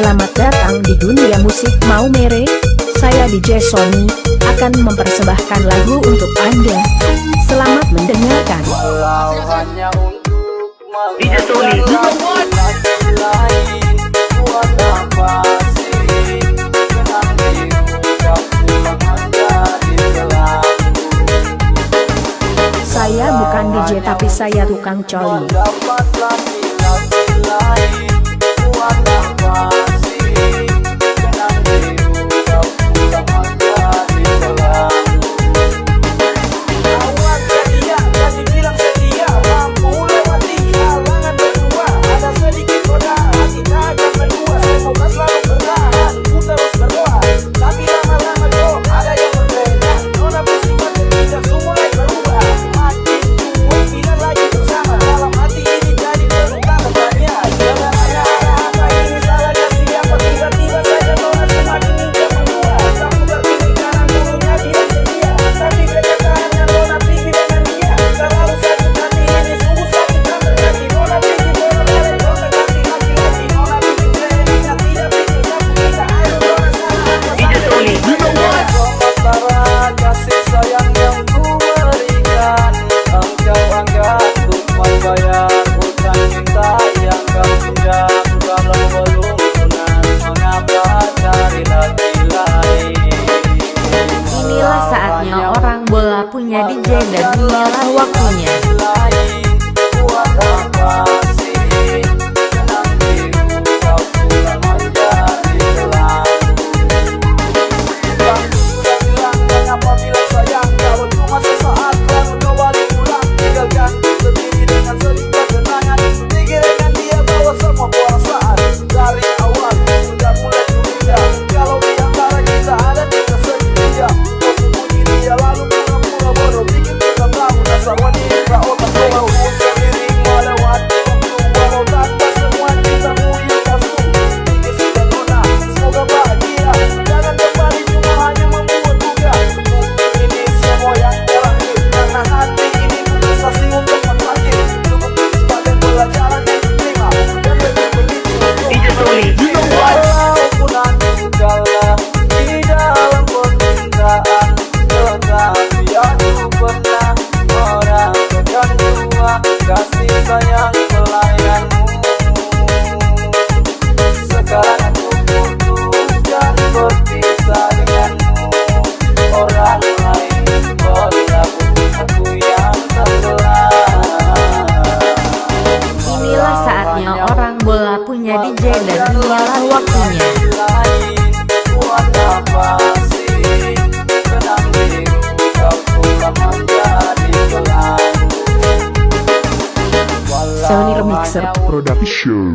Selamat datang di dunia musik mau mere. Saya DJ Sony, akan mempersembahkan lagu untuk Anda. Selamat mendengarkan. DJ Sony, Saya bukan DJ tapi saya tukang coli. Saatnya DJ dan waktunya. waktunya. Sony Remixer Production.